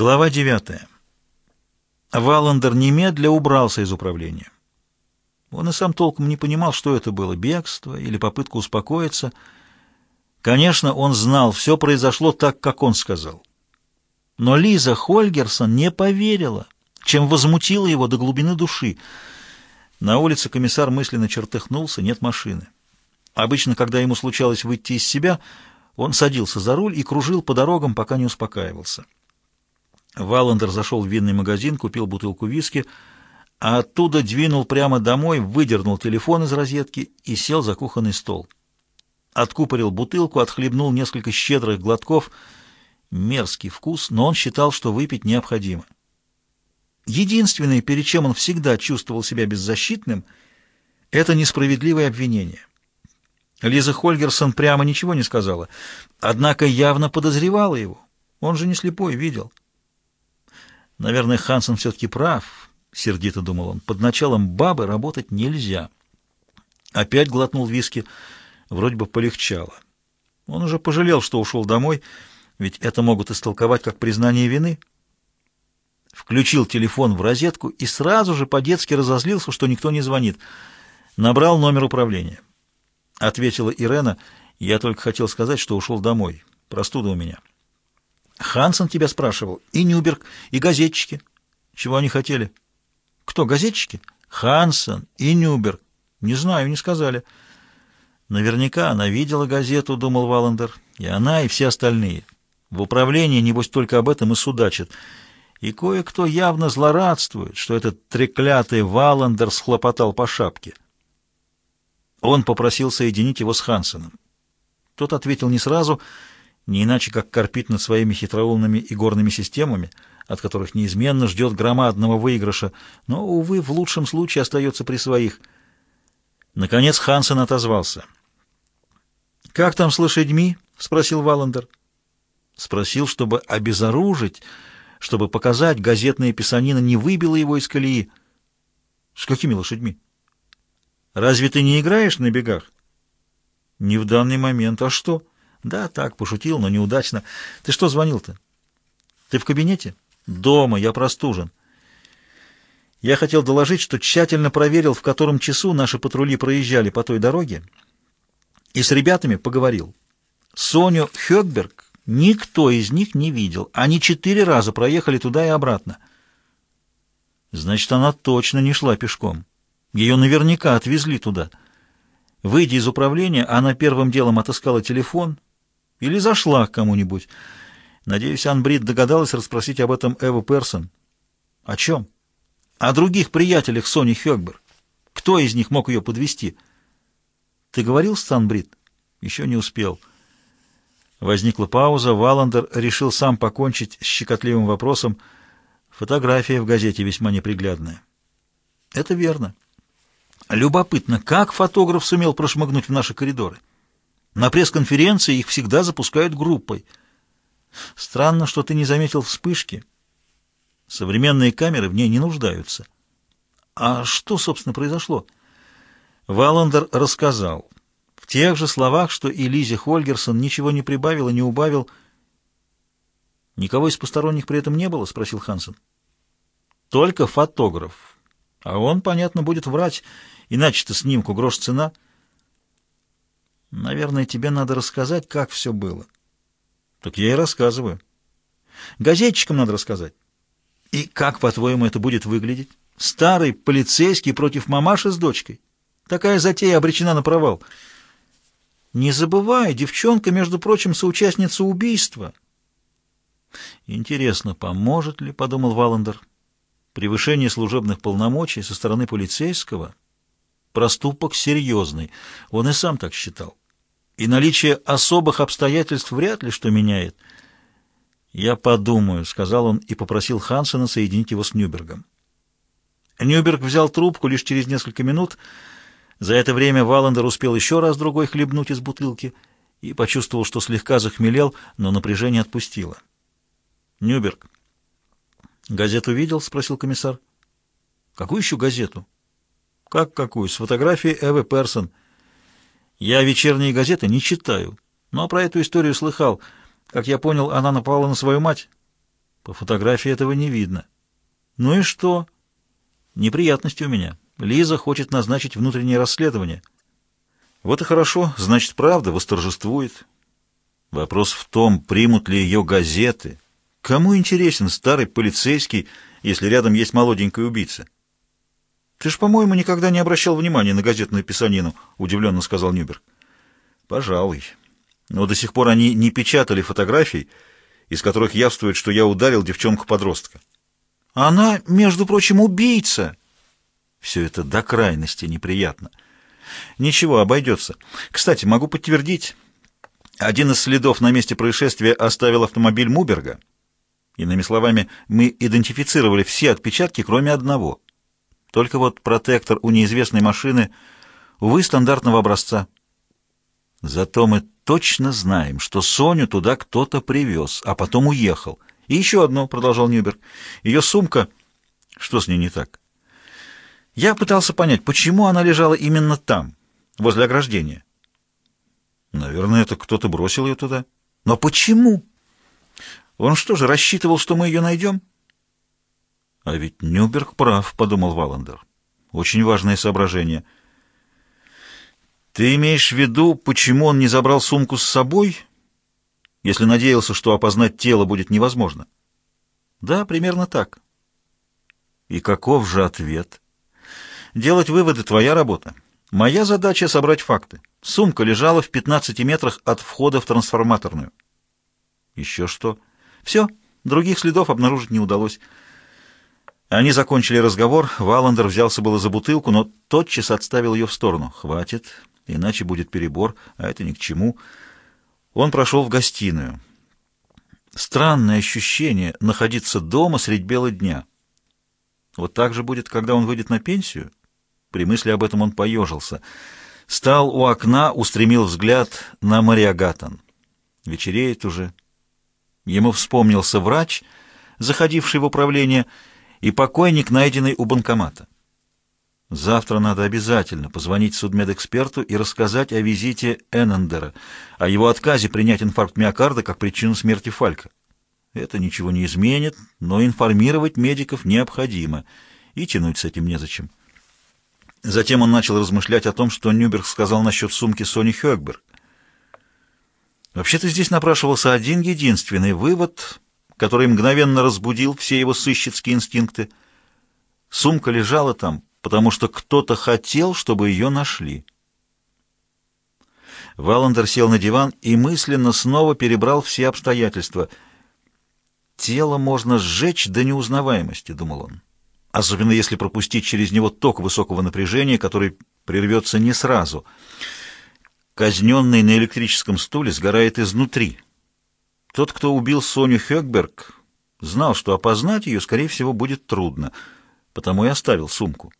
Глава 9. Валандер немедля убрался из управления. Он и сам толком не понимал, что это было, бегство или попытка успокоиться. Конечно, он знал, все произошло так, как он сказал. Но Лиза Хольгерсон не поверила, чем возмутила его до глубины души. На улице комиссар мысленно чертыхнулся, нет машины. Обычно, когда ему случалось выйти из себя, он садился за руль и кружил по дорогам, пока не успокаивался. Валандер зашел в винный магазин, купил бутылку виски, а оттуда двинул прямо домой, выдернул телефон из розетки и сел за кухонный стол. Откупорил бутылку, отхлебнул несколько щедрых глотков. Мерзкий вкус, но он считал, что выпить необходимо. Единственное, перед чем он всегда чувствовал себя беззащитным, это несправедливое обвинение. Лиза Хольгерсон прямо ничего не сказала, однако явно подозревала его. Он же не слепой, видел. Наверное, Хансен все-таки прав, — сердито думал он. Под началом бабы работать нельзя. Опять глотнул виски. Вроде бы полегчало. Он уже пожалел, что ушел домой, ведь это могут истолковать как признание вины. Включил телефон в розетку и сразу же по-детски разозлился, что никто не звонит. Набрал номер управления. Ответила Ирена, я только хотел сказать, что ушел домой. Простуда у меня. Хансен тебя спрашивал, и Нюберг, и газетчики. Чего они хотели? Кто, газетчики? Хансен и Нюберг. Не знаю, не сказали. Наверняка она видела газету, думал Валандер, и она, и все остальные. В управлении, небось, только об этом и судачат. И кое-кто явно злорадствует, что этот треклятый Валандер схлопотал по шапке. Он попросил соединить его с Хансеном. Тот ответил не сразу — не иначе как корпит над своими хитроумными и горными системами, от которых неизменно ждет громадного выигрыша, но, увы, в лучшем случае остается при своих. Наконец Хансен отозвался. «Как там с лошадьми?» — спросил Валандер. Спросил, чтобы обезоружить, чтобы показать, газетная писанина не выбила его из колеи. «С какими лошадьми?» «Разве ты не играешь на бегах?» «Не в данный момент. А что?» Да, так, пошутил, но неудачно. Ты что звонил-то? Ты в кабинете? Дома, я простужен. Я хотел доложить, что тщательно проверил, в котором часу наши патрули проезжали по той дороге, и с ребятами поговорил. Соню Хёкберг никто из них не видел. Они четыре раза проехали туда и обратно. Значит, она точно не шла пешком. Ее наверняка отвезли туда. Выйдя из управления, она первым делом отыскала телефон — или зашла к кому-нибудь. Надеюсь, Анбрид догадалась расспросить об этом Эву Персон. О чем? О других приятелях Сони Хёкбер. Кто из них мог ее подвести? Ты говорил с Анбрид? Еще не успел. Возникла пауза. Валандер решил сам покончить с щекотливым вопросом. Фотография в газете весьма неприглядная. Это верно. Любопытно, как фотограф сумел прошмыгнуть в наши коридоры? На пресс-конференции их всегда запускают группой. Странно, что ты не заметил вспышки. Современные камеры в ней не нуждаются. А что, собственно, произошло? Валандер рассказал. В тех же словах, что и Лизе Хольгерсон ничего не прибавил и не убавил. «Никого из посторонних при этом не было?» — спросил Хансен. «Только фотограф. А он, понятно, будет врать, иначе-то снимку грош цена». Наверное, тебе надо рассказать, как все было. Так я и рассказываю. Газетчикам надо рассказать. И как, по-твоему, это будет выглядеть? Старый полицейский против мамаши с дочкой. Такая затея обречена на провал. Не забывай, девчонка, между прочим, соучастница убийства. Интересно, поможет ли, подумал Валандер, превышение служебных полномочий со стороны полицейского — Проступок серьезный. Он и сам так считал. И наличие особых обстоятельств вряд ли что меняет. «Я подумаю», — сказал он и попросил Хансена соединить его с Нюбергом. Нюберг взял трубку лишь через несколько минут. За это время Валандер успел еще раз другой хлебнуть из бутылки и почувствовал, что слегка захмелел, но напряжение отпустило. «Нюберг». «Газету видел?» — спросил комиссар. «Какую еще газету?» Как какую? С фотографией Эвы Персон. Я вечерние газеты не читаю, но про эту историю слыхал. Как я понял, она напала на свою мать. По фотографии этого не видно. Ну и что? Неприятности у меня. Лиза хочет назначить внутреннее расследование. Вот и хорошо, значит, правда восторжествует. Вопрос в том, примут ли ее газеты. Кому интересен старый полицейский, если рядом есть молоденькая убийца? Ты ж, по-моему, никогда не обращал внимания на газетную писанину, удивленно сказал Нюберг. Пожалуй. Но до сих пор они не печатали фотографий, из которых явствует, что я ударил девчонку-подростка. Она, между прочим, убийца. Все это до крайности неприятно. Ничего, обойдется. Кстати, могу подтвердить, один из следов на месте происшествия оставил автомобиль Муберга. Иными словами, мы идентифицировали все отпечатки, кроме одного. Только вот протектор у неизвестной машины, увы, стандартного образца. Зато мы точно знаем, что Соню туда кто-то привез, а потом уехал. И еще одно, — продолжал Нюберг, — ее сумка... Что с ней не так? Я пытался понять, почему она лежала именно там, возле ограждения. Наверное, это кто-то бросил ее туда. Но почему? Он что же, рассчитывал, что мы ее найдем? А ведь Нюберг прав, — подумал Валандер. Очень важное соображение — ты имеешь в виду, почему он не забрал сумку с собой, если надеялся, что опознать тело будет невозможно? Да, примерно так. И каков же ответ? Делать выводы — твоя работа. Моя задача — собрать факты. Сумка лежала в 15 метрах от входа в трансформаторную. Еще что? Все, других следов обнаружить не удалось. Они закончили разговор, Валандер взялся было за бутылку, но тотчас отставил ее в сторону. «Хватит, иначе будет перебор, а это ни к чему. Он прошел в гостиную. Странное ощущение находиться дома средь бела дня. Вот так же будет, когда он выйдет на пенсию? При мысли об этом он поежился. Стал у окна, устремил взгляд на Мариагатан. Вечереет уже. Ему вспомнился врач, заходивший в управление, и покойник, найденный у банкомата. Завтра надо обязательно позвонить судмедэксперту и рассказать о визите Эннендера, о его отказе принять инфаркт миокарда как причину смерти Фалька. Это ничего не изменит, но информировать медиков необходимо, и тянуть с этим незачем. Затем он начал размышлять о том, что Нюберг сказал насчет сумки Сони Хёкберг. Вообще-то здесь напрашивался один единственный вывод, который мгновенно разбудил все его сыщицкие инстинкты. Сумка лежала там, потому что кто-то хотел, чтобы ее нашли. Валандер сел на диван и мысленно снова перебрал все обстоятельства. «Тело можно сжечь до неузнаваемости», — думал он. «Особенно если пропустить через него ток высокого напряжения, который прервется не сразу. Казненный на электрическом стуле сгорает изнутри. Тот, кто убил Соню Хёкберг, знал, что опознать ее, скорее всего, будет трудно, потому и оставил сумку.